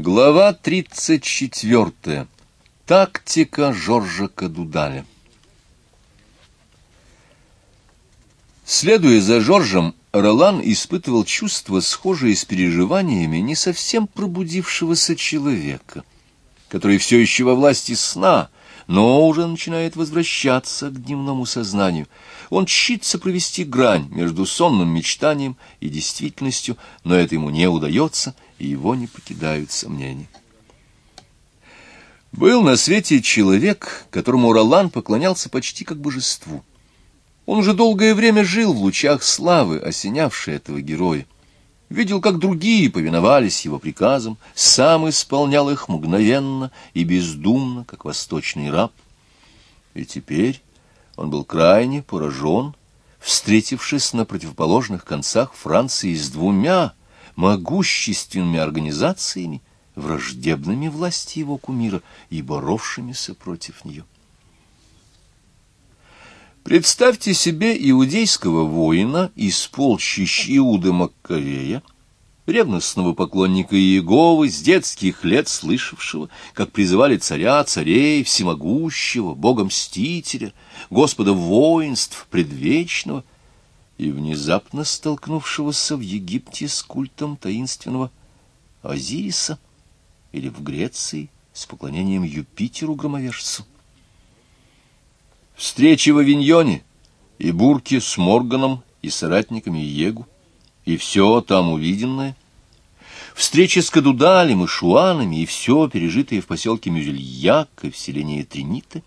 Глава 34. Тактика Жоржа Кадудаля. Следуя за Жоржем, Ролан испытывал чувства, схожие с переживаниями не совсем пробудившегося человека, который все еще во власти сна, но уже начинает возвращаться к дневному сознанию. Он чтится провести грань между сонным мечтанием и действительностью, но это ему не удается, и его не покидают сомнения. Был на свете человек, которому Ролан поклонялся почти как божеству. Он уже долгое время жил в лучах славы, осенявшей этого героя. Видел, как другие повиновались его приказам, сам исполнял их мгновенно и бездумно, как восточный раб. И теперь он был крайне поражен, встретившись на противоположных концах Франции с двумя могущественными организациями, враждебными власти его кумира и боровшимися против нее. Представьте себе иудейского воина из полчищ Иуды Маккавея, ревностного поклонника Иеговы, с детских лет слышавшего, как призывали царя, царей, всемогущего, бога-мстителя, господа воинств, предвечного, и внезапно столкнувшегося в Египте с культом таинственного Азириса или в Греции с поклонением Юпитеру-громовержцу. Встречи в Авиньоне и Бурке с Морганом и соратниками Егу, и все там увиденное, встречи с Кадудалем и Шуанами, и все пережитое в поселке Мюзельяк и в селении Триниты,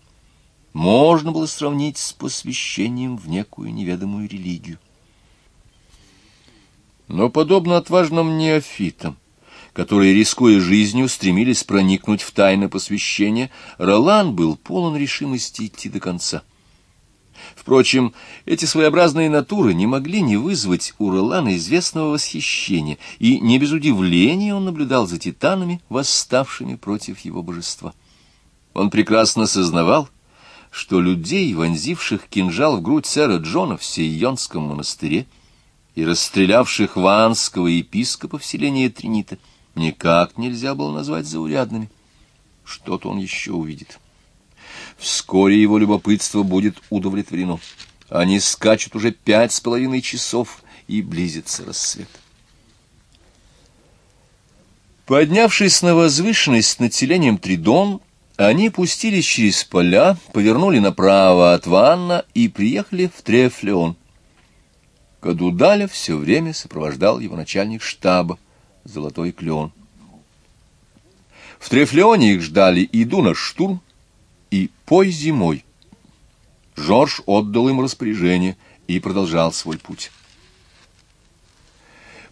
можно было сравнить с посвящением в некую неведомую религию. Но, подобно отважным неофитам, которые, рискуя жизнью, стремились проникнуть в тайны посвящения, Ролан был полон решимости идти до конца. Впрочем, эти своеобразные натуры не могли не вызвать у Ролана известного восхищения, и не без удивления он наблюдал за титанами, восставшими против его божества. Он прекрасно сознавал, что людей, вонзивших кинжал в грудь сэра Джона в Сейонском монастыре и расстрелявших ванского епископа в селении Тринита, никак нельзя было назвать заурядными. Что-то он еще увидит. Вскоре его любопытство будет удовлетворено. Они скачут уже пять с половиной часов, и близится рассвет. Поднявшись на возвышенность над селением Тридон, они пустились через поля, повернули направо от Ванна и приехали в Трефлеон. Кадудаля все время сопровождал его начальник штаба, Золотой Клеон. В Трефлеоне их ждали иду на штурм, и пой зимой. Жорж отдал им распоряжение и продолжал свой путь.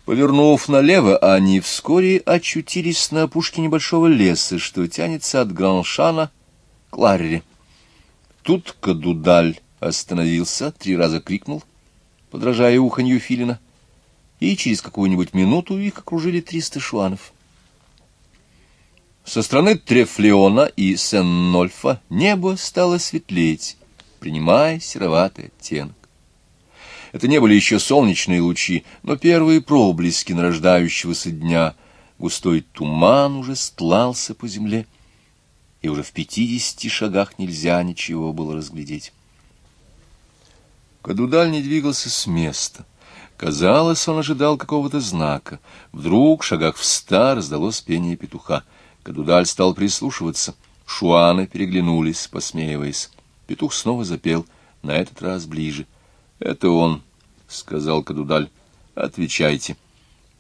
Повернув налево, они вскоре очутились на опушке небольшого леса, что тянется от Граншана к Ларре. Тут Кадудаль остановился, три раза крикнул, подражая уханью филина, и через какую-нибудь минуту их окружили триста шуанов. Со стороны Трефлеона и Сен-Нольфа небо стало светлеть, принимая сероватый оттенок. Это не были еще солнечные лучи, но первые проблески нарождающегося дня. Густой туман уже стлался по земле, и уже в пятидесяти шагах нельзя ничего было разглядеть. Кадудаль не двигался с места. Казалось, он ожидал какого-то знака. Вдруг, в шагах в ста, раздалось пение петуха — Кадудаль стал прислушиваться. Шуаны переглянулись, посмеиваясь. Петух снова запел, на этот раз ближе. — Это он, — сказал Кадудаль. — Отвечайте.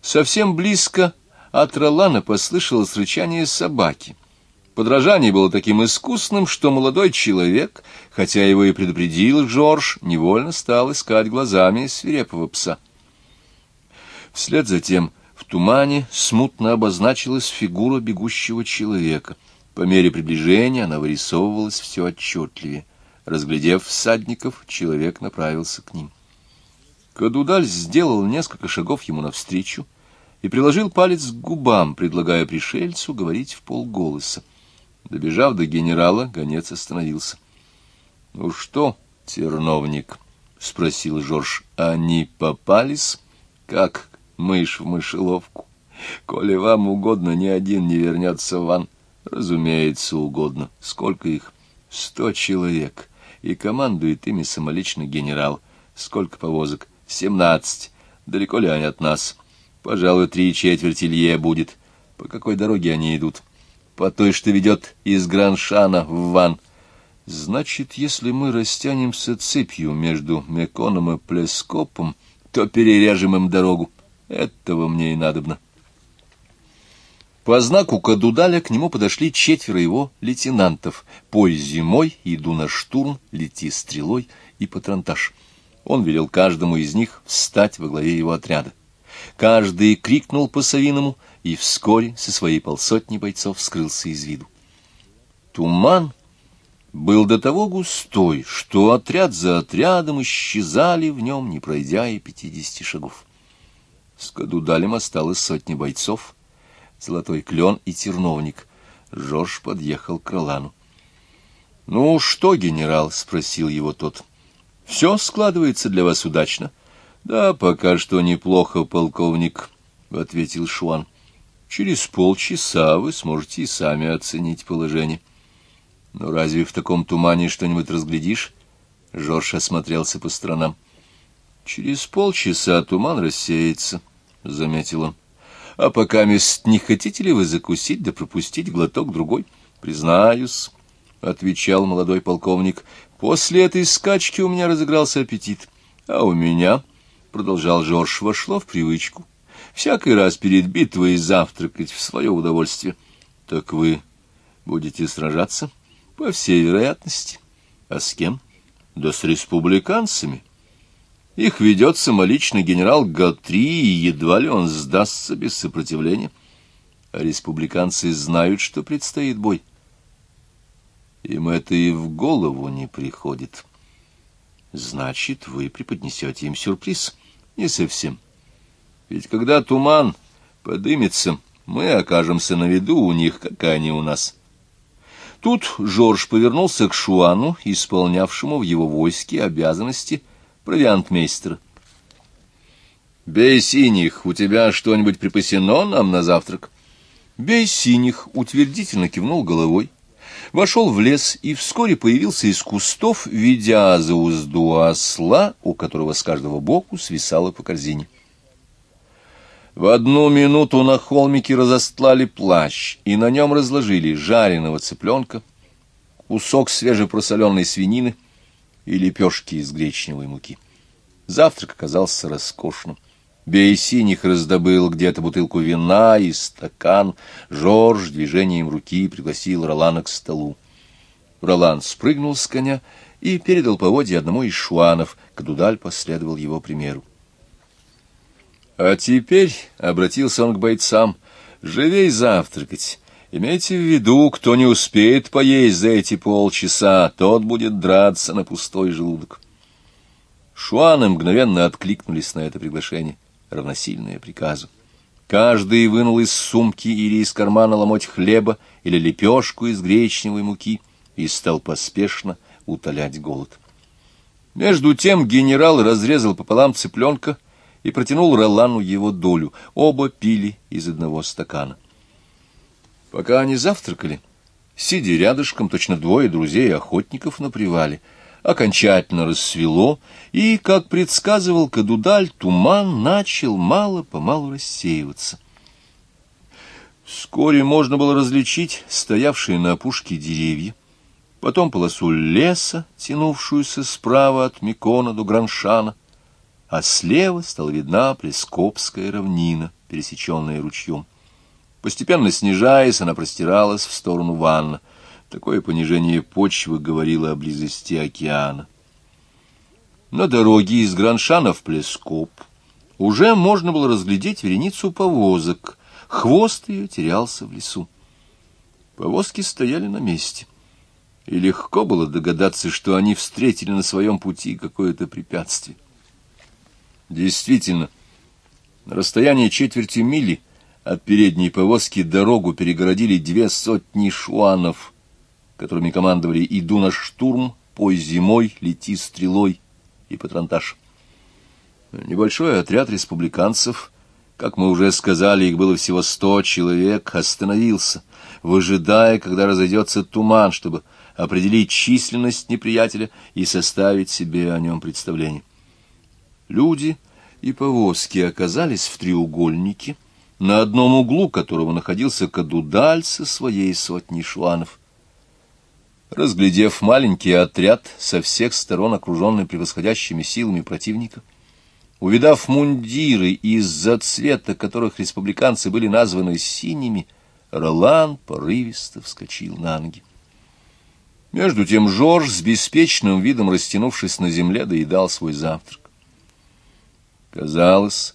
Совсем близко от Ролана послышалось рычание собаки. Подражание было таким искусным, что молодой человек, хотя его и предупредил Жорж, невольно стал искать глазами свирепого пса. Вслед за тем в тумане смутно обозначилась фигура бегущего человека. По мере приближения она вырисовывалась все отчетливее. Разглядев всадников, человек направился к ним. Кадудаль сделал несколько шагов ему навстречу и приложил палец к губам, предлагая пришельцу говорить в полголоса. Добежав до генерала, гонец остановился. — Ну что, терновник? — спросил Жорж. — Они попались? — Как? Мышь в мышеловку. Коли вам угодно, ни один не вернется в ван. Разумеется, угодно. Сколько их? Сто человек. И командует ими самолично генерал. Сколько повозок? Семнадцать. Далеко ли они от нас? Пожалуй, три четверти лье будет. По какой дороге они идут? По той, что ведет из Граншана в Ван. Значит, если мы растянемся цепью между Меконом и Плескопом, то перережем им дорогу. Этого мне и надобно. По знаку Кадудаля к нему подошли четверо его лейтенантов. Пой зимой, иду на штурм, лети стрелой и патронтаж. Он велел каждому из них встать во главе его отряда. Каждый крикнул по-совиному, и вскоре со своей полсотни бойцов скрылся из виду. Туман был до того густой, что отряд за отрядом исчезали в нем, не пройдя и пятидесяти шагов. С Кадудалем осталось сотни бойцов, золотой клен и терновник. Жорж подъехал к Ролану. — Ну что, генерал? — спросил его тот. — Все складывается для вас удачно. — Да, пока что неплохо, полковник, — ответил Шуан. — Через полчаса вы сможете и сами оценить положение. — Но разве в таком тумане что-нибудь разглядишь? Жорж осмотрелся по сторонам. — Через полчаса туман рассеется, — заметил он. А пока мест не хотите ли вы закусить да пропустить глоток другой? Признаюсь, — отвечал молодой полковник, — после этой скачки у меня разыгрался аппетит. А у меня, — продолжал Жорж, — вошло в привычку. Всякий раз перед битвой завтракать в свое удовольствие. Так вы будете сражаться? По всей вероятности. А с кем? Да с республиканцами. — их ведет самолично генерал Гатри, и едва ли он сдастся без сопротивления. А республиканцы знают, что предстоит бой. Им это и в голову не приходит. Значит, вы преподнесете им сюрприз. Не совсем. Ведь когда туман подымется, мы окажемся на виду у них, как они у нас. Тут Жорж повернулся к Шуану, исполнявшему в его войске обязанности провиантмейстера. «Бей синих, у тебя что-нибудь припасено нам на завтрак?» Бей синих утвердительно кивнул головой, вошел в лес и вскоре появился из кустов, ведя за узду осла, у которого с каждого боку свисала по корзине. В одну минуту на холмике разостлали плащ, и на нем разложили жареного цыпленка, кусок свежепросоленной свинины — и лепешки из гречневой муки. Завтрак оказался роскошным. Бей синих раздобыл где-то бутылку вина и стакан. Жорж движением руки пригласил Ролана к столу. Ролан спрыгнул с коня и передал поводье одному из шуанов. Кадудаль последовал его примеру. А теперь, — обратился он к бойцам, — живей завтракать. Имейте в виду, кто не успеет поесть за эти полчаса, тот будет драться на пустой желудок. Шуаны мгновенно откликнулись на это приглашение, равносильное приказу. Каждый вынул из сумки или из кармана ломоть хлеба или лепешку из гречневой муки и стал поспешно утолять голод. Между тем генерал разрезал пополам цыпленка и протянул Ролану его долю. Оба пили из одного стакана. Пока они завтракали, сидя рядышком, точно двое друзей охотников на привале, окончательно рассвело, и, как предсказывал Кадудаль, туман начал мало-помалу рассеиваться. Вскоре можно было различить стоявшие на опушке деревья, потом полосу леса, тянувшуюся справа от Микона до Граншана, а слева стала видна Плескопская равнина, пересеченная ручьем. Постепенно снижаясь, она простиралась в сторону Ванна. Такое понижение почвы говорило о близости океана. На дороге из Граншана в Плескоп уже можно было разглядеть вереницу повозок. Хвост ее терялся в лесу. Повозки стояли на месте. И легко было догадаться, что они встретили на своем пути какое-то препятствие. Действительно, на расстоянии четверти мили — от передней повозки дорогу перегородили две сотни шуанов, которыми командовали «Иду на штурм», «Пой зимой», «Лети стрелой» и «Патронтаж». Небольшой отряд республиканцев как мы уже сказали, их было всего сто человек, остановился, выжидая, когда разойдется туман, чтобы определить численность неприятеля и составить себе о нем представление. Люди и повозки оказались в треугольнике, на одном углу которого находился кадудаль со своей сотней шуанов. Разглядев маленький отряд, со всех сторон окруженный превосходящими силами противника, увидав мундиры, из-за цвета которых республиканцы были названы синими, Ролан порывисто вскочил на ноги. Между тем Жорж с беспечным видом, растянувшись на земле, доедал свой завтрак. Казалось,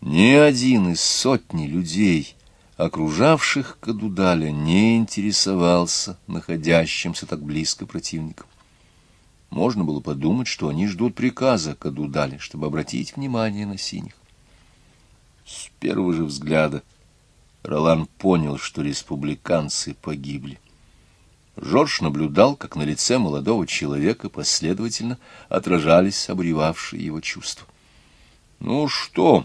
ни один из сотни людей, окружавших Кадудаля, не интересовался находящимся так близко противником. Можно было подумать, что они ждут приказа Кадудаля, чтобы обратить внимание на синих. С первого же взгляда Ролан понял, что республиканцы погибли. Жорж наблюдал, как на лице молодого человека последовательно отражались обуревавшие его чувства. — Ну что,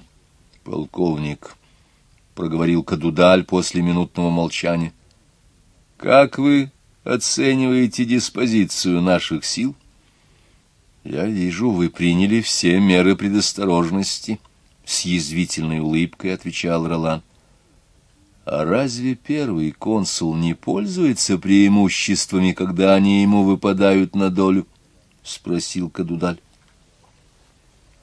полковник, — проговорил Кадудаль после минутного молчания, — как вы оцениваете диспозицию наших сил? — Я вижу, вы приняли все меры предосторожности, — с язвительной улыбкой отвечал Ролан. — а разве первый консул не пользуется преимуществами, когда они ему выпадают на долю? — спросил Кадудаль.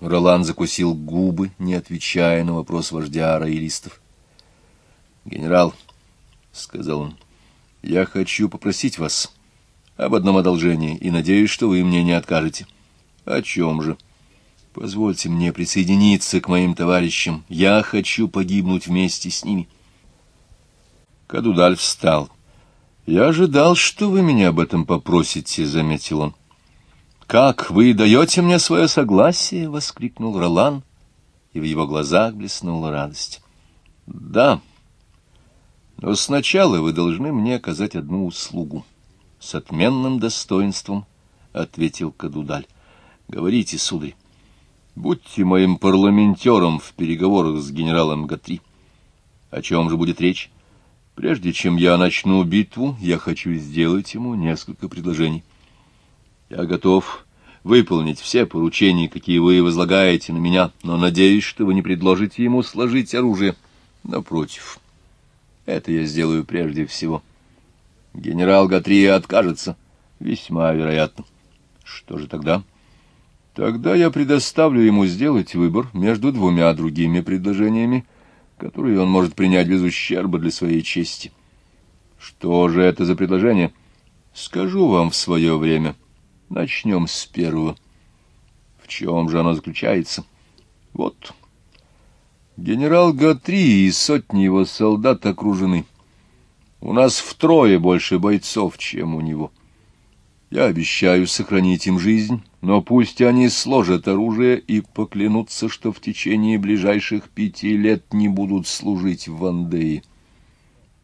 Ролан закусил губы, не отвечая на вопрос вождя роялистов. — Генерал, — сказал он, — я хочу попросить вас об одном одолжении и надеюсь, что вы мне не откажете. — О чем же? — Позвольте мне присоединиться к моим товарищам. Я хочу погибнуть вместе с ними. — Кадудаль встал. «Я ожидал, что вы меня об этом попросите», — заметил он. «Как, вы даете мне свое согласие?» — воскликнул Ролан, и в его глазах блеснула радость. «Да, но сначала вы должны мне оказать одну услугу». «С отменным достоинством», — ответил Кадудаль. «Говорите, сударь, будьте моим парламентером в переговорах с генералом Гатри. О чем же будет речь?» Прежде чем я начну битву, я хочу сделать ему несколько предложений. Я готов выполнить все поручения, какие вы возлагаете на меня, но надеюсь, что вы не предложите ему сложить оружие. Напротив, это я сделаю прежде всего. Генерал Гатрия откажется, весьма вероятно. Что же тогда? Тогда я предоставлю ему сделать выбор между двумя другими предложениями, которые он может принять без ущерба для своей чести. Что же это за предложение? Скажу вам в свое время. Начнем с первого. В чем же оно заключается? Вот. Генерал Гатри и сотни его солдат окружены. У нас втрое больше бойцов, чем у него. Я обещаю сохранить им жизнь, но пусть они сложат оружие и поклянутся, что в течение ближайших пяти лет не будут служить в Вандее.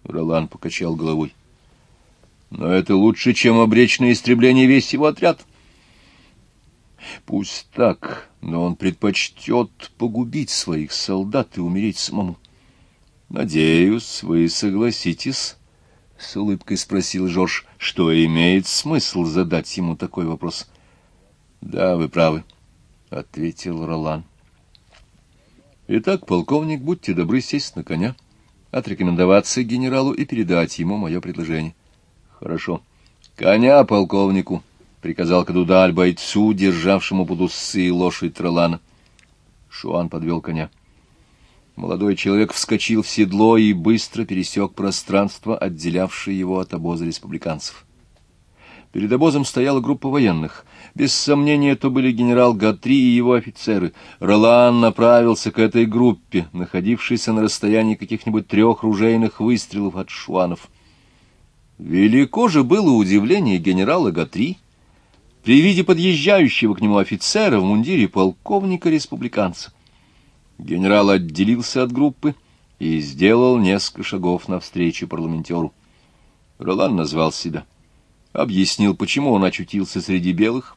Ролан покачал головой. Но это лучше, чем обречь на истребление весь его отряд. Пусть так, но он предпочтет погубить своих солдат и умереть самому. Надеюсь, вы согласитесь — с улыбкой спросил Жорж, — что имеет смысл задать ему такой вопрос. — Да, вы правы, — ответил Ролан. — Итак, полковник, будьте добры сесть на коня, отрекомендоваться генералу и передать ему мое предложение. — Хорошо. — Коня полковнику, — приказал Кадудаль бойцу, державшему под усы лошадь Ролана. Шуан подвел коня. — Молодой человек вскочил в седло и быстро пересек пространство, отделявшее его от обоза республиканцев. Перед обозом стояла группа военных. Без сомнения, это были генерал Гатри и его офицеры. Ролан направился к этой группе, находившейся на расстоянии каких-нибудь трех ружейных выстрелов от шуанов. Велико же было удивление генерала Гатри при виде подъезжающего к нему офицера в мундире полковника-республиканца. Генерал отделился от группы и сделал несколько шагов навстречу парламентеру. Ролан назвал себя, объяснил, почему он очутился среди белых,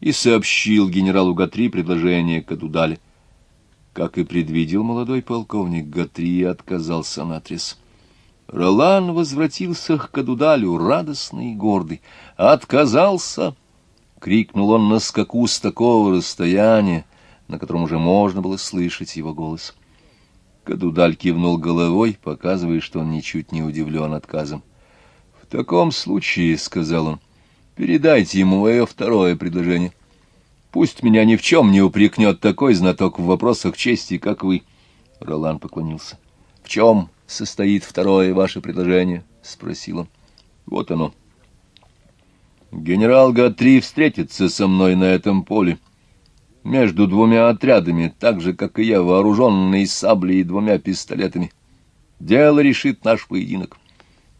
и сообщил генералу Гатри предложение Кадудале. Как и предвидел молодой полковник, Гатри отказался наотрез. Ролан возвратился к Кадудалю, радостный и гордый. «Отказался!» — крикнул он на скаку с такого расстояния, на котором уже можно было слышать его голос. Кадудаль кивнул головой, показывая, что он ничуть не удивлен отказом. — В таком случае, — сказал он, — передайте ему мое второе предложение. Пусть меня ни в чем не упрекнет такой знаток в вопросах чести, как вы. Ролан поклонился. — В чем? — состоит второе ваше предложение? — спросил он. — Вот оно. Генерал Гатри встретится со мной на этом поле. Между двумя отрядами, так же, как и я, вооруженные саблей и двумя пистолетами. Дело решит наш поединок.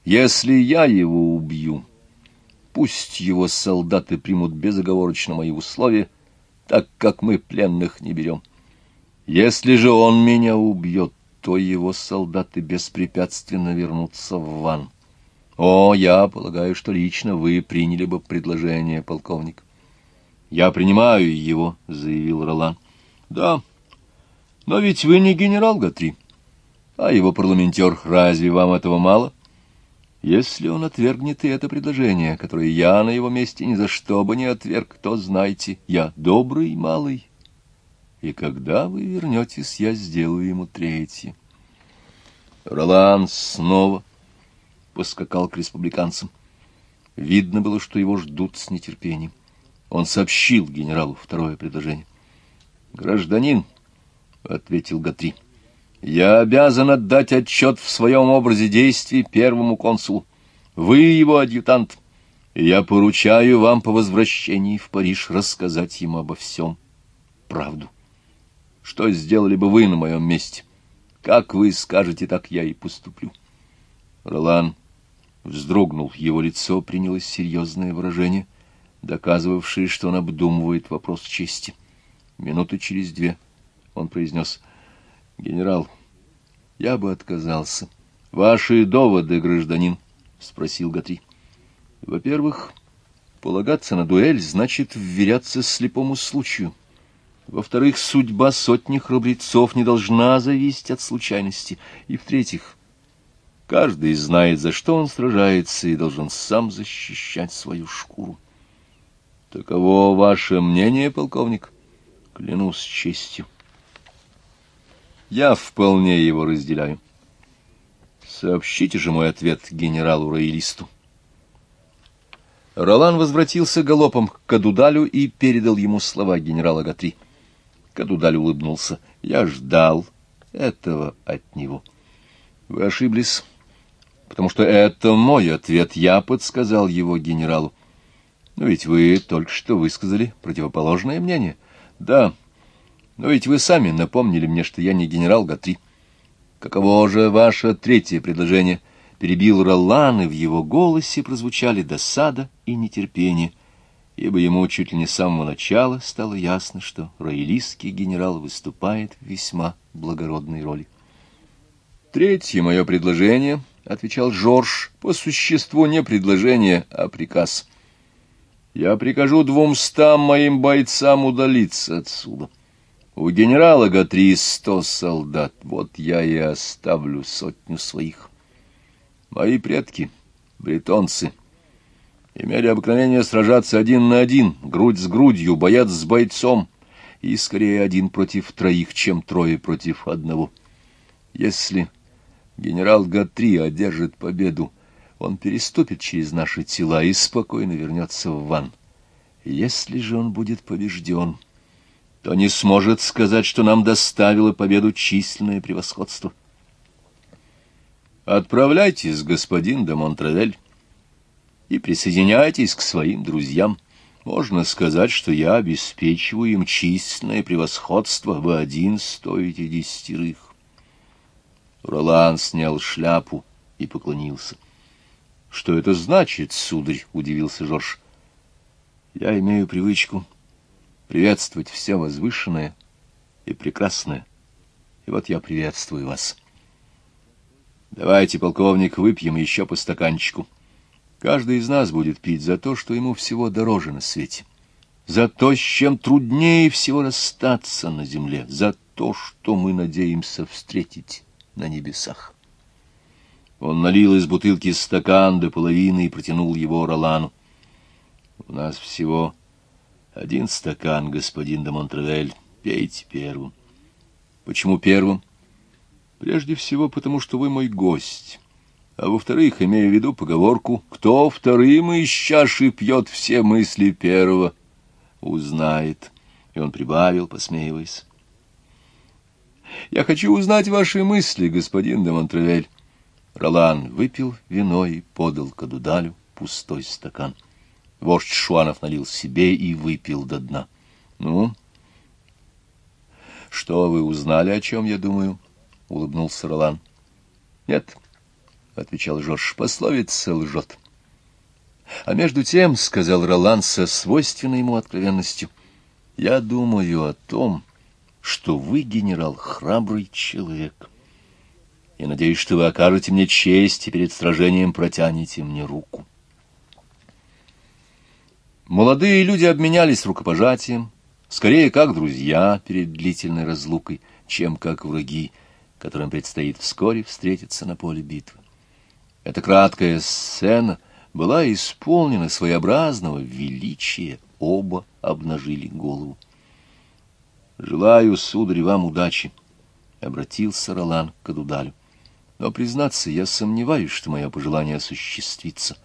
Если я его убью, пусть его солдаты примут безоговорочно мои условия, так как мы пленных не берем. Если же он меня убьет, то его солдаты беспрепятственно вернутся в ван. О, я полагаю, что лично вы приняли бы предложение, полковник. Я принимаю его, заявил Ролан. Да, но ведь вы не генерал Гатри, а его парламентер. Разве вам этого мало? Если он отвергнет и это предложение, которое я на его месте ни за что бы не отверг, то знайте, я добрый малый, и когда вы вернетесь, я сделаю ему третье. Ролан снова поскакал к республиканцам. Видно было, что его ждут с нетерпением. Он сообщил генералу второе предложение. «Гражданин», — ответил Гатри, — «я обязан отдать отчет в своем образе действий первому консулу. Вы его адъютант, и я поручаю вам по возвращении в Париж рассказать ему обо всем правду». Что сделали бы вы на моем месте? Как вы скажете, так я и поступлю. Ролан вздрогнул, его лицо приняло серьезное выражение, доказывавшее, что он обдумывает вопрос чести. Минуты через две он произнес, «Генерал, я бы отказался. Ваши доводы, гражданин?» — спросил Гатри. «Во-первых, полагаться на дуэль значит вверяться слепому случаю». Во-вторых, судьба сотни храбрецов не должна зависеть от случайности. И в-третьих, каждый знает, за что он сражается, и должен сам защищать свою шкуру. Таково ваше мнение, полковник? Клянусь честью. Я вполне его разделяю. Сообщите же мой ответ генералу-роялисту. Ролан возвратился галопом к Кадудалю и передал ему слова генерала Гатри. Кадудаль улыбнулся. Я ждал этого от него. Вы ошиблись, потому что это мой ответ. Я подсказал его генералу. Но ведь вы только что высказали противоположное мнение. Да, но ведь вы сами напомнили мне, что я не генерал Гатри. Каково же ваше третье предложение? Перебил Ролан, и в его голосе прозвучали досада и нетерпение ибо ему чуть ли не с самого начала стало ясно, что роялистский генерал выступает в весьма благородной роли. «Третье мое предложение», — отвечал Жорж, — «по существу не предложение, а приказ. Я прикажу двумстам моим бойцам удалиться отсюда. У генерала Гатри сто солдат, вот я и оставлю сотню своих. Мои предки, бретонцы, — имели обыкновение сражаться один на один, грудь с грудью, боец с бойцом, и скорее один против троих, чем трое против одного. Если генерал Гатри одержит победу, он переступит через наши тела и спокойно вернется в ван. Если же он будет побежден, то не сможет сказать, что нам доставило победу численное превосходство. Отправляйтесь, господин де Монтравель и присоединяйтесь к своим друзьям. Можно сказать, что я обеспечиваю им численное превосходство, вы один стоите десятерых. Ролан снял шляпу и поклонился. — Что это значит, сударь? — удивился Жорж. — Я имею привычку приветствовать все возвышенное и прекрасное. И вот я приветствую вас. Давайте, полковник, выпьем еще по стаканчику. — Каждый из нас будет пить за то, что ему всего дороже на свете, за то, с чем труднее всего расстаться на земле, за то, что мы надеемся встретить на небесах. Он налил из бутылки стакан до половины и протянул его Ролану. — У нас всего один стакан, господин де Монтревель. Пейте первым. — Почему первым? — Прежде всего, потому что вы мой гость. А во-вторых, имея в виду поговорку «Кто вторым из чаши пьет все мысли первого, узнает». И он прибавил, посмеиваясь. «Я хочу узнать ваши мысли, господин де Монтревель». Ролан выпил вино и подал Кадудалю пустой стакан. Вождь Шуанов налил себе и выпил до дна. «Ну, что вы узнали, о чем я думаю?» — улыбнулся Ролан. «Нет». — отвечал Жорж, — пословица лжет. А между тем, — сказал Ролан со свойственной ему откровенностью, — я думаю о том, что вы, генерал, храбрый человек. И надеюсь, что вы окажете мне честь и перед сражением протянете мне руку. Молодые люди обменялись рукопожатием, скорее как друзья перед длительной разлукой, чем как враги, которым предстоит вскоре встретиться на поле битвы. Эта краткая сцена была исполнена своеобразного величия, оба обнажили голову. «Желаю, сударь, вам удачи», — обратился Ролан к Адудалю. «Но, признаться, я сомневаюсь, что мое пожелание осуществится,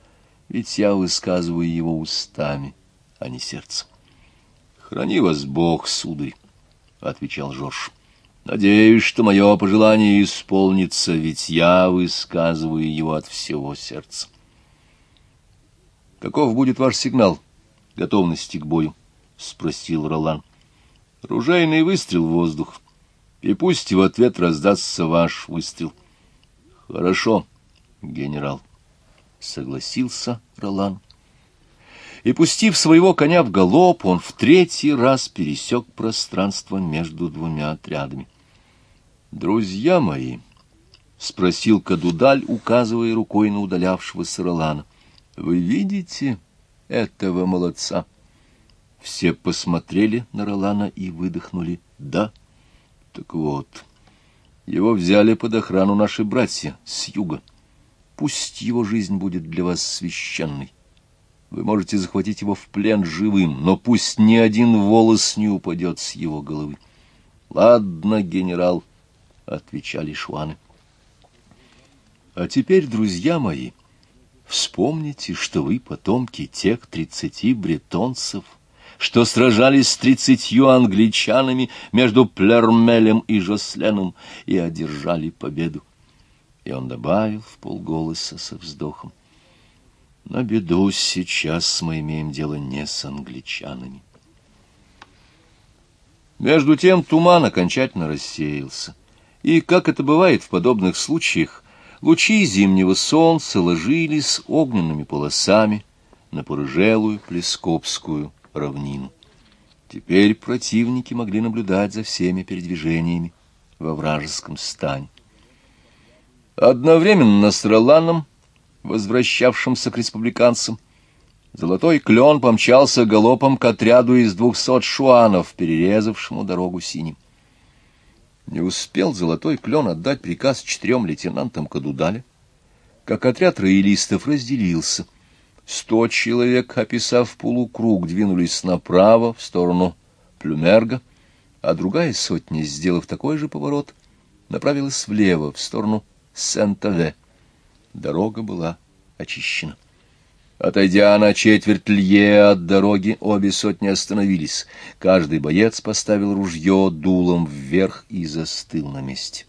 ведь я высказываю его устами, а не сердцем». «Храни вас Бог, сударь», — отвечал Жорж. Надеюсь, что мое пожелание исполнится, ведь я высказываю его от всего сердца. Каков будет ваш сигнал готовности к бою? — спросил Ролан. — Ружейный выстрел в воздух, и пусть в ответ раздастся ваш выстрел. — Хорошо, генерал, — согласился Ролан. И, пустив своего коня в галоп, он в третий раз пересек пространство между двумя отрядами. «Друзья мои», — спросил Кадудаль, указывая рукой на удалявшегося Ролана, — «вы видите этого молодца?» Все посмотрели на Ролана и выдохнули «да». Так вот, его взяли под охрану наши братья с юга. Пусть его жизнь будет для вас священной. Вы можете захватить его в плен живым, но пусть ни один волос не упадет с его головы. Ладно, генерал, —— отвечали шуаны. А теперь, друзья мои, вспомните, что вы потомки тех тридцати бретонцев, что сражались с тридцатью англичанами между Плермелем и Жосленом и одержали победу. И он добавил в полголоса со вздохом. На беду сейчас мы имеем дело не с англичанами. Между тем туман окончательно рассеялся и, как это бывает в подобных случаях, лучи зимнего солнца ложились огненными полосами на порыжелую Плескопскую равнину. Теперь противники могли наблюдать за всеми передвижениями во вражеском стане. Одновременно с Роланом, возвращавшимся к республиканцам, Золотой клен помчался галопом к отряду из двухсот шуанов, перерезавшему дорогу синим. Не успел золотой клен отдать приказ четырем лейтенантам Кадудаля, как отряд роялистов разделился. Сто человек, описав полукруг, двинулись направо, в сторону Плюмерга, а другая сотня, сделав такой же поворот, направилась влево, в сторону Сент-Аве. Дорога была очищена. Отойдя на четверть лье от дороги, обе сотни остановились. Каждый боец поставил ружье дулом вверх и застыл на месте.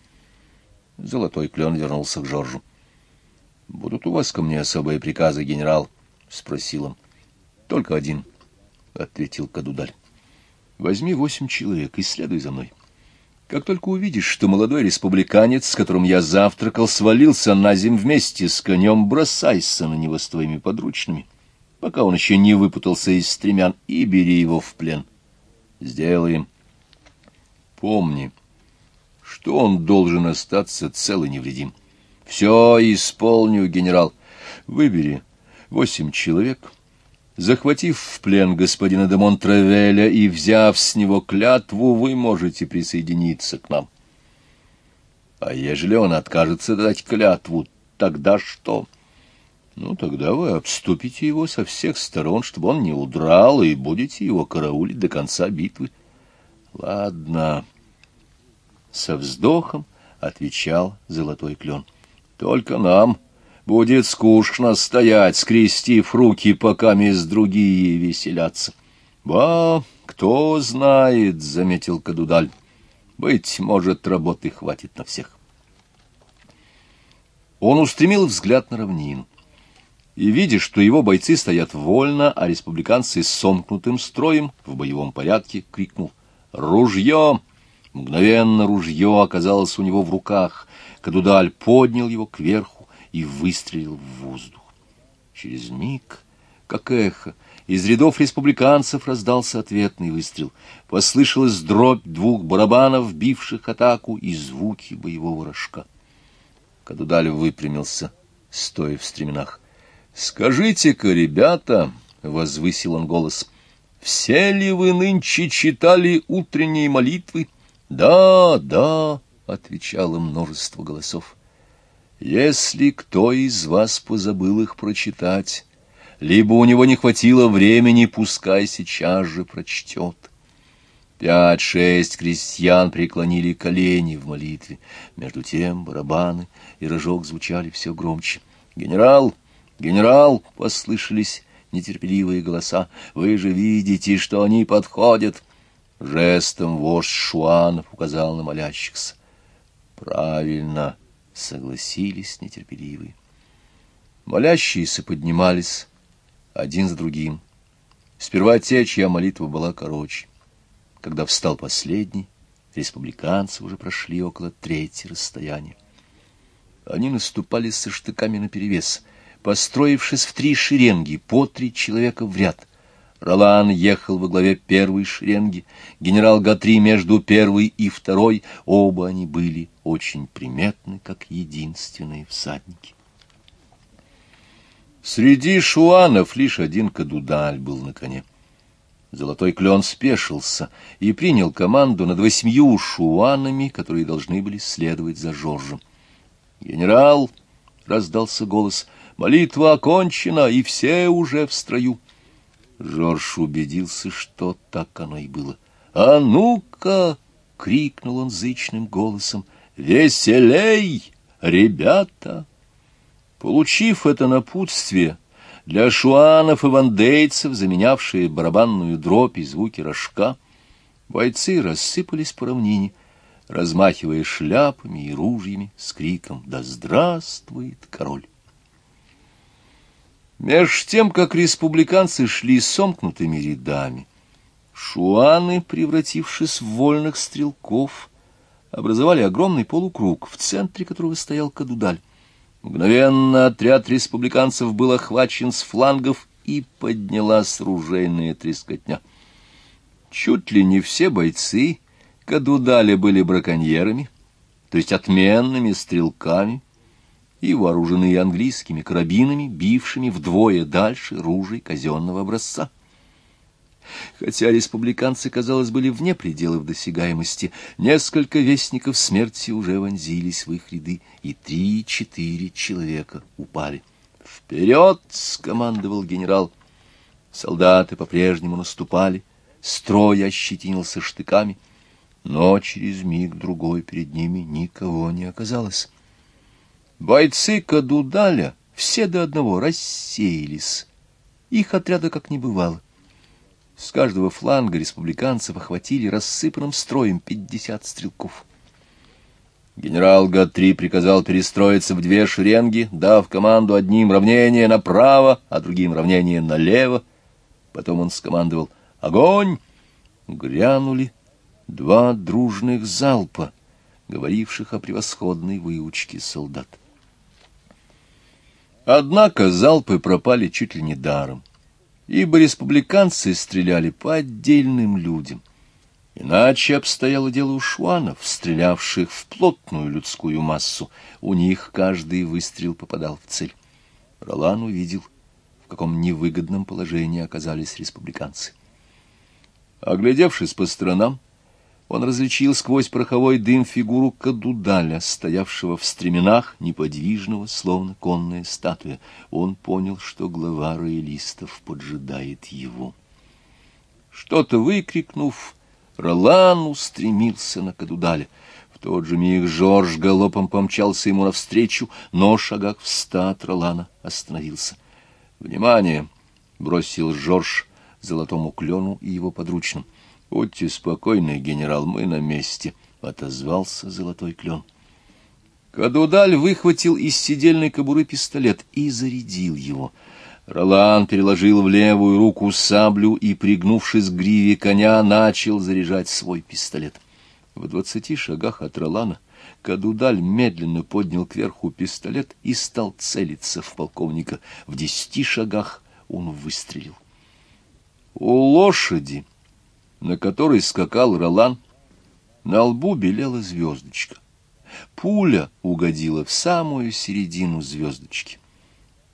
Золотой клен вернулся к Жоржу. — Будут у вас ко мне особые приказы, генерал? — спросил он. — Только один, — ответил Кадудаль. — Возьми восемь человек и следуй за мной. — как только увидишь, что молодой республиканец, с которым я завтракал, свалился на земь вместе с конем, бросайся на него с твоими подручными, пока он еще не выпутался из стремян, и бери его в плен. Сделаем. Помни, что он должен остаться цел и невредим. Все исполню, генерал. Выбери восемь человек, Захватив в плен господина де Монтравеля и взяв с него клятву, вы можете присоединиться к нам. А ежели он откажется дать клятву, тогда что? Ну, тогда вы обступите его со всех сторон, чтобы он не удрал, и будете его караулить до конца битвы. Ладно. Со вздохом отвечал золотой клен. Только нам будет скучно стоять, скрестив руки, пока мисс другие веселятся. — Ба, кто знает, — заметил Кадудаль. — Быть может, работы хватит на всех. Он устремил взгляд на равнину. И, видя, что его бойцы стоят вольно, а республиканцы с сомкнутым строем в боевом порядке, крикнул «Ружье!» Мгновенно ружье оказалось у него в руках. Кадудаль поднял его кверху и выстрелил в воздух. Через миг, как эхо, из рядов республиканцев раздался ответный выстрел. Послышалась дробь двух барабанов, бивших атаку, и звуки боевого рожка. Кадудаль выпрямился, стоя в стременах. — Скажите-ка, ребята, — возвысил он голос, — все ли вы нынче читали утренние молитвы? — Да, да, — отвечало множество голосов. Если кто из вас позабыл их прочитать, либо у него не хватило времени, пускай сейчас же прочтет. Пять-шесть крестьян преклонили колени в молитве. Между тем барабаны и рожок звучали все громче. «Генерал! Генерал!» — послышались нетерпеливые голоса. «Вы же видите, что они подходят!» Жестом вождь Шуанов указал на молящихся. «Правильно!» Согласились нетерпеливые. Молящиеся поднимались один за другим. Сперва те, чья молитва была короче. Когда встал последний, республиканцы уже прошли около трети расстояния. Они наступали со штыками наперевес, построившись в три шеренги, по три человека в ряд — Ролан ехал во главе первой шеренги, генерал Гатри между первой и второй, оба они были очень приметны, как единственные всадники. Среди шуанов лишь один кадудаль был на коне. Золотой клен спешился и принял команду над восьмью шуанами, которые должны были следовать за Жоржем. «Генерал!» — раздался голос. «Молитва окончена, и все уже в строю». Жорж убедился, что так оно и было. «А ну-ка!» — крикнул он зычным голосом. «Веселей, ребята!» Получив это напутствие, для шуанов и вандейцев, заменявшие барабанную дробь и звуки рожка, бойцы рассыпались по равнине, размахивая шляпами и ружьями с криком «Да здравствует король!» Меж тем, как республиканцы шли сомкнутыми рядами, шуаны, превратившись в вольных стрелков, образовали огромный полукруг, в центре которого стоял Кадудаль. Мгновенно отряд республиканцев был охвачен с флангов, и поднялась ружейная трескотня. Чуть ли не все бойцы Кадудаля были браконьерами, то есть отменными стрелками, и вооружены английскими карабинами, бившими вдвое дальше ружей казенного образца. Хотя республиканцы, казалось, были вне пределов досягаемости, несколько вестников смерти уже вонзились в их ряды, и три-четыре человека упали. «Вперед!» — скомандовал генерал. Солдаты по-прежнему наступали, строй ощетинился штыками, но через миг-другой перед ними никого не оказалось. Бойцы Кадудаля все до одного рассеялись. Их отряда как не бывало. С каждого фланга республиканцев охватили рассыпанным строем пятьдесят стрелков. Генерал Гатри приказал перестроиться в две шеренги, дав команду одним равнение направо, а другим равнение налево. Потом он скомандовал «Огонь!» Грянули два дружных залпа, говоривших о превосходной выучке солдат. Однако залпы пропали чуть ли не даром, ибо республиканцы стреляли по отдельным людям. Иначе обстояло дело у шуанов, стрелявших в плотную людскую массу. У них каждый выстрел попадал в цель. Ролан увидел, в каком невыгодном положении оказались республиканцы. Оглядевшись по сторонам, он различил сквозь пороховой дым фигуру Кадудаля, стоявшего в стременах, неподвижного, словно конная статуя. Он понял, что глава роялистов поджидает его. Что-то выкрикнув, Ролан устремился на Кадудаля. В тот же миг Жорж галопом помчался ему навстречу, но, шагах в ста от Ролана, остановился. «Внимание!» — бросил Жорж золотому клену и его подручным. «Будьте спокойны, генерал, мы на месте», — отозвался золотой клен. Кадудаль выхватил из сидельной кобуры пистолет и зарядил его. Ролан переложил в левую руку саблю и, пригнувшись к гриве коня, начал заряжать свой пистолет. В двадцати шагах от Ролана Кадудаль медленно поднял кверху пистолет и стал целиться в полковника. В десяти шагах он выстрелил. У лошади на которой скакал Ролан, на лбу белела звездочка. Пуля угодила в самую середину звездочки.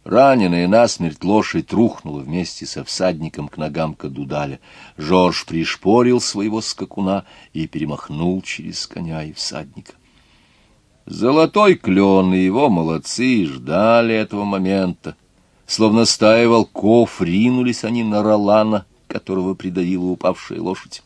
Раненая насмерть лошадь рухнула вместе со всадником к ногам Кадудаля. Жорж пришпорил своего скакуна и перемахнул через коня и всадника. Золотой клен и его молодцы ждали этого момента. Словно стая волков ринулись они на Ролана, которого придавила упавшая лошадь.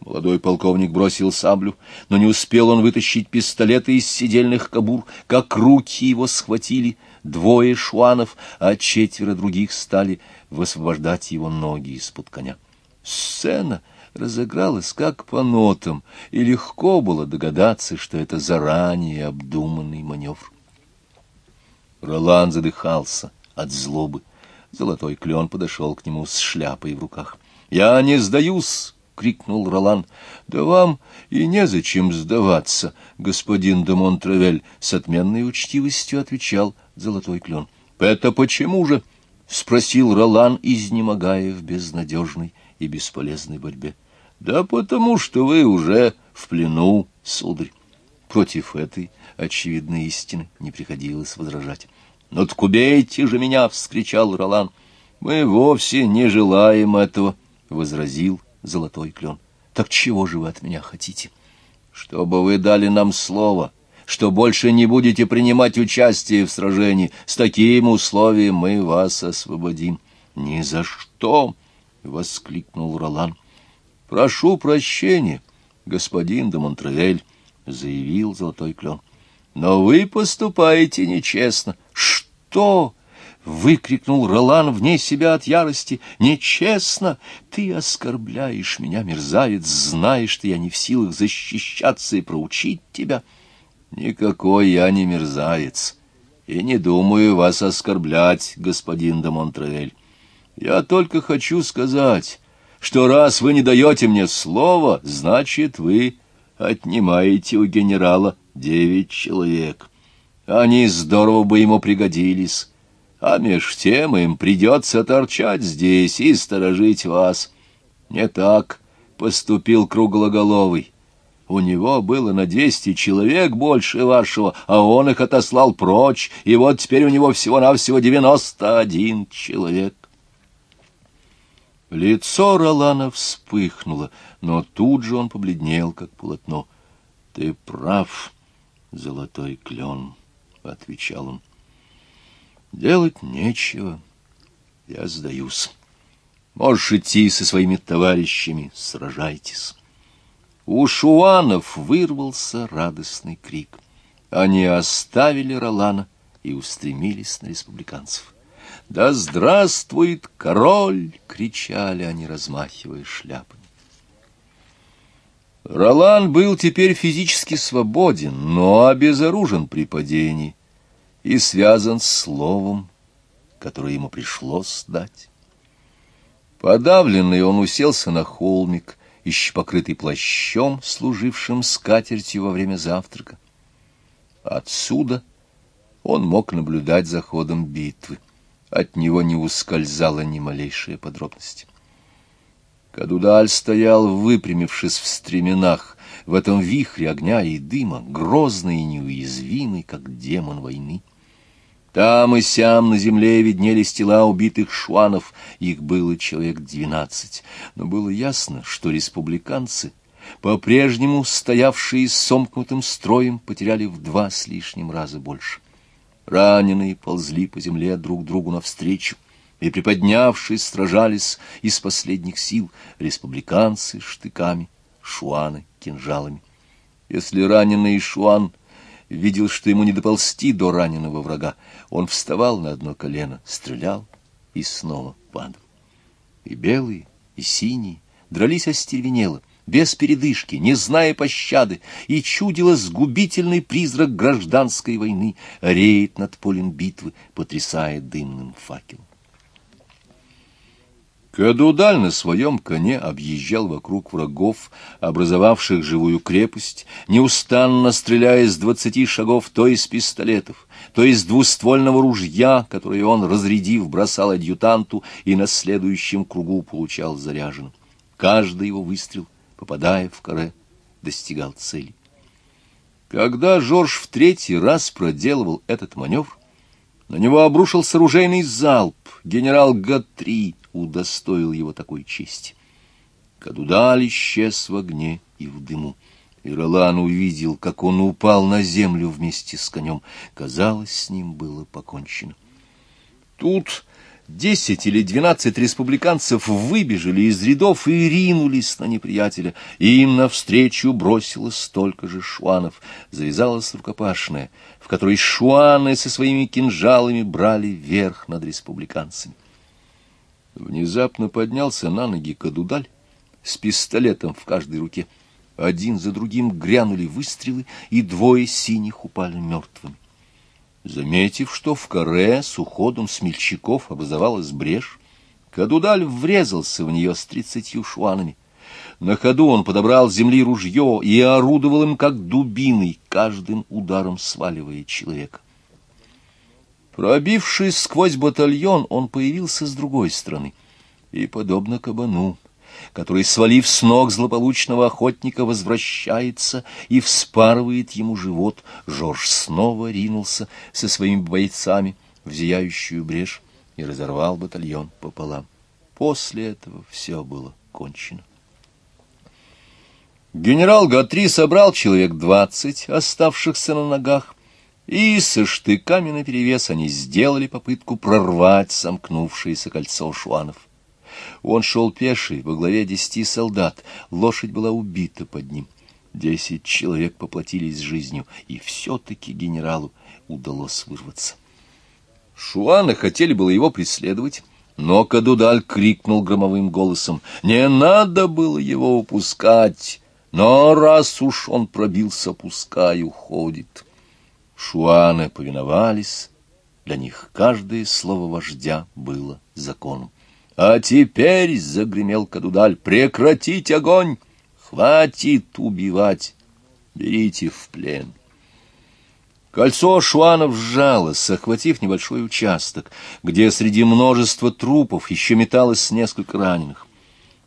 Молодой полковник бросил саблю, но не успел он вытащить пистолеты из сидельных кобур, как руки его схватили двое шуанов, а четверо других стали высвобождать его ноги из-под коня. Сцена разыгралась как по нотам, и легко было догадаться, что это заранее обдуманный маневр. Ролан задыхался от злобы. Золотой клен подошел к нему с шляпой в руках. — Я не сдаюсь! — крикнул Ролан. — Да вам и незачем сдаваться, господин де Монтравель, — с отменной учтивостью отвечал Золотой клен. — Это почему же? — спросил Ролан, изнемогая в безнадежной и бесполезной борьбе. — Да потому что вы уже в плену, сударь. Против этой очевидной истины не приходилось возражать. «Ну так убейте же меня!» — вскричал Ролан. «Мы вовсе не желаем этого», — возразил золотой клен. «Так чего же вы от меня хотите?» «Чтобы вы дали нам слово, что больше не будете принимать участие в сражении. С таким условием мы вас освободим». «Ни за что!» — воскликнул Ролан. «Прошу прощения, господин де Монтравель», — заявил золотой клен. «Но вы поступаете нечестно». «Что?» — выкрикнул Ролан вне себя от ярости. «Нечестно! Ты оскорбляешь меня, мерзавец, знаешь, что я не в силах защищаться и проучить тебя». «Никакой я не мерзавец, и не думаю вас оскорблять, господин де Монтревель. Я только хочу сказать, что раз вы не даете мне слова, значит, вы отнимаете у генерала девять человек». Они здорово бы ему пригодились. А меж тем им придется торчать здесь и сторожить вас. Не так поступил круглоголовый. У него было на двести человек больше вашего, а он их отослал прочь, и вот теперь у него всего-навсего девяносто один человек. Лицо Ролана вспыхнуло, но тут же он побледнел, как полотно. — Ты прав, золотой клен. — отвечал он. «Делать нечего. Я сдаюсь. Можешь идти со своими товарищами, сражайтесь». У шуанов вырвался радостный крик. Они оставили Ролана и устремились на республиканцев. «Да здравствует король!» — кричали они, размахивая шляпами. Ролан был теперь физически свободен, но обезоружен при падении и связан с словом, которое ему пришлось дать. Подавленный он уселся на холмик, еще покрытый плащом, служившим скатертью во время завтрака. Отсюда он мог наблюдать за ходом битвы. От него не ускользала ни малейшая подробность. Кадудаль стоял, выпрямившись в стременах, в этом вихре огня и дыма, грозный и неуязвимый, как демон войны. Там и сям на земле виднелись тела убитых шуанов, их было человек двенадцать, но было ясно, что республиканцы, по-прежнему стоявшие сомкнутым строем, потеряли в два с лишним раза больше. Раненые ползли по земле друг другу навстречу, и, приподнявшись, сражались из последних сил республиканцы штыками, шуаны кинжалами. Если раненый шуан видел, что ему не доползти до раненого врага, он вставал на одно колено, стрелял и снова падал. И белые, и синие дрались остервенело, без передышки, не зная пощады, и чудило сгубительный призрак гражданской войны реет над полем битвы, потрясая дымным факелом. Кадудаль на своем коне объезжал вокруг врагов, образовавших живую крепость, неустанно стреляя с двадцати шагов то из пистолетов, то из двуствольного ружья, которое он, разрядив, бросал адъютанту и на следующем кругу получал заряженным. Каждый его выстрел, попадая в каре, достигал цели. Когда Жорж в третий раз проделывал этот маневр, на него обрушился ружейный залп. Генерал Гатри удостоил его такой чести. Кадудаль исчез в огне и в дыму. И Ролан увидел, как он упал на землю вместе с конем. Казалось, с ним было покончено. Тут десять или двенадцать республиканцев выбежали из рядов и ринулись на неприятеля. И им навстречу бросилось столько же шуанов. Завязалась рукопашная, в которой шуаны со своими кинжалами брали верх над республиканцами. Внезапно поднялся на ноги Кадудаль с пистолетом в каждой руке. Один за другим грянули выстрелы, и двое синих упали мертвыми. Заметив, что в коре с уходом смельчаков образовалась брешь, Кадудаль врезался в нее с тридцатью шуанами. На ходу он подобрал с земли ружье и орудовал им, как дубиной, каждым ударом сваливая человека. Пробившись сквозь батальон, он появился с другой стороны. И, подобно кабану, который, свалив с ног злополучного охотника, возвращается и вспарывает ему живот, Жорж снова ринулся со своими бойцами в зияющую брешь и разорвал батальон пополам. После этого все было кончено. Генерал Гатри собрал человек двадцать, оставшихся на ногах, и со штыками наперевес они сделали попытку прорвать сомкнувшееся кольцо шуанов. Он шел пеший во главе десяти солдат, лошадь была убита под ним. Десять человек поплатились жизнью, и все-таки генералу удалось вырваться. Шуаны хотели было его преследовать, но Кадудаль крикнул громовым голосом, «Не надо было его упускать, но раз уж он пробился, пускай уходит». Шуаны повиновались, для них каждое слово вождя было законом. «А теперь, — загремел Кадудаль, — прекратить огонь! Хватит убивать! Берите в плен!» Кольцо шуанов сжалось, охватив небольшой участок, где среди множества трупов еще металось несколько раненых.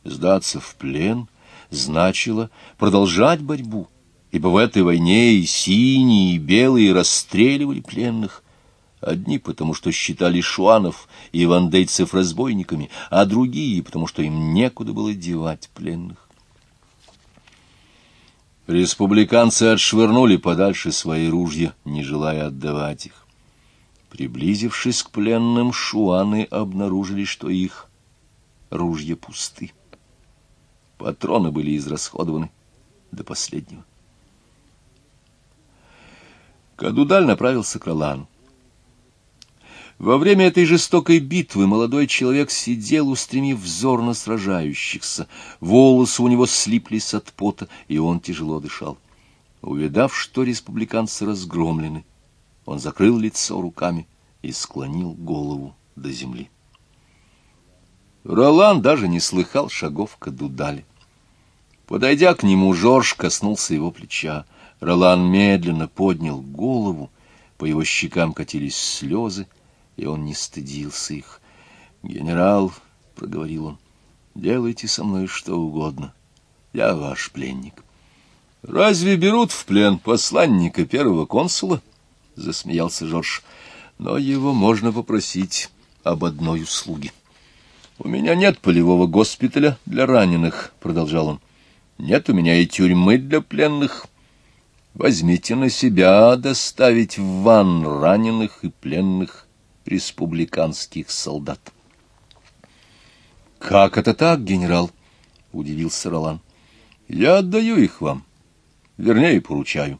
Сдаться в плен значило продолжать борьбу — ибо в этой войне и синие, и белые расстреливали пленных. Одни потому, что считали шуанов и вандейцев разбойниками, а другие потому, что им некуда было девать пленных. Республиканцы отшвырнули подальше свои ружья, не желая отдавать их. Приблизившись к пленным, шуаны обнаружили, что их ружья пусты. Патроны были израсходованы до последнего. Кадудаль направился к Ролану. Во время этой жестокой битвы молодой человек сидел, устремив взор на сражающихся. Волосы у него слиплись от пота, и он тяжело дышал. Увидав, что республиканцы разгромлены, он закрыл лицо руками и склонил голову до земли. Ролан даже не слыхал шагов Кадудали. Подойдя к нему, Жорж коснулся его плеча. Ролан медленно поднял голову, по его щекам катились слезы, и он не стыдился их. «Генерал», — проговорил он, — «делайте со мной что угодно. Я ваш пленник». «Разве берут в плен посланника первого консула?» — засмеялся Жорж. но его можно попросить об одной услуге. «У меня нет полевого госпиталя для раненых», — продолжал он. «Нет у меня и тюрьмы для пленных. Возьмите на себя доставить в ван раненых и пленных республиканских солдат». «Как это так, генерал?» — удивился Ролан. «Я отдаю их вам. Вернее, поручаю.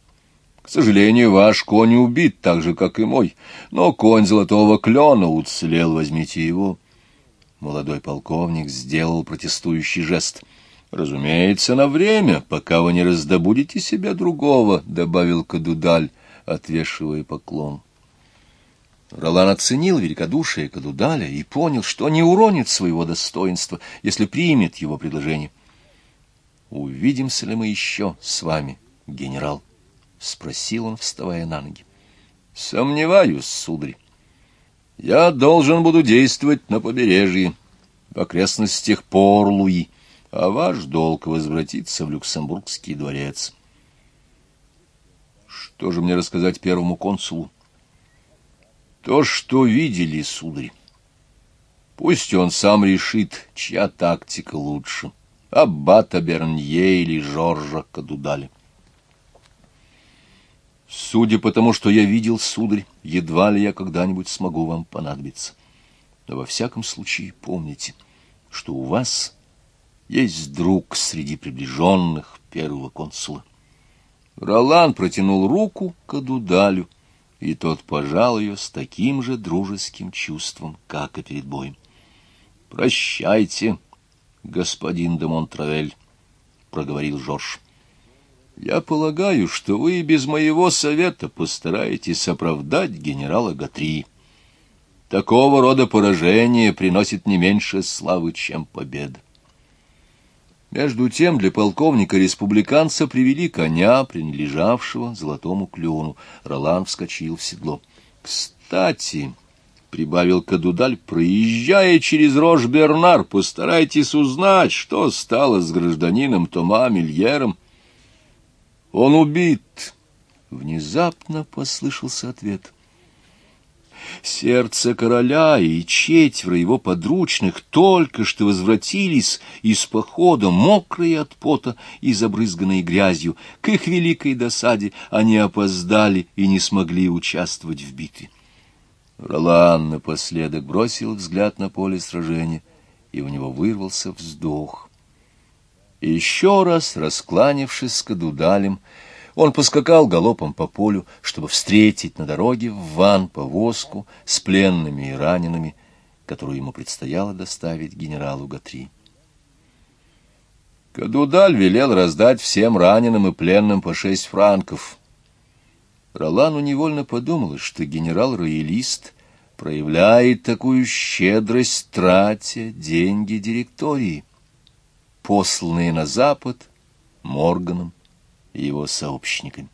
К сожалению, ваш конь убит так же, как и мой, но конь золотого клена уцелел, возьмите его». Молодой полковник сделал протестующий жест. «Разумеется, на время, пока вы не раздобудете себе другого», — добавил Кадудаль, отвешивая поклон. Ролан оценил великодушие Кадудаля и понял, что не уронит своего достоинства, если примет его предложение. «Увидимся ли мы еще с вами, генерал?» — спросил он, вставая на ноги. «Сомневаюсь, сударь. Я должен буду действовать на побережье, в окрестностях Пор-Луи, а ваш долг возвратиться в Люксембургский дворец. Что же мне рассказать первому консулу? То, что видели, сударь. Пусть он сам решит, чья тактика лучше, аббата Бернье или Жоржа Кадудаля. Судя по тому, что я видел, сударь, едва ли я когда-нибудь смогу вам понадобиться. Но во всяком случае помните, что у вас есть друг среди приближенных первого консула. Ролан протянул руку к и тот пожал ее с таким же дружеским чувством, как и перед боем. «Прощайте, господин де Монтравель», — проговорил Жорж. Я полагаю, что вы без моего совета постараетесь оправдать генерала Гатри. Такого рода поражение приносит не меньше славы, чем победа. Между тем для полковника-республиканца привели коня, принадлежавшего золотому клюну. Ролан вскочил в седло. — Кстати, — прибавил Кадудаль, — проезжая через Рож-Бернар, постарайтесь узнать, что стало с гражданином Тома Мильером. — он убит. Внезапно послышался ответ. Сердце короля и четверо его подручных только что возвратились из похода, мокрые от пота и забрызганные грязью. К их великой досаде они опоздали и не смогли участвовать в битве. Ролан напоследок бросил взгляд на поле сражения, и у него вырвался вздох. Еще раз, раскланившись с Кадудалем, он поскакал галопом по полю, чтобы встретить на дороге в ван повозку с пленными и ранеными, которую ему предстояло доставить генералу Гатри. Кадудаль велел раздать всем раненым и пленным по шесть франков. Ролану невольно подумалось, что генерал-роялист проявляет такую щедрость, тратя деньги директории посланные на запад Морганом и его сообщниками.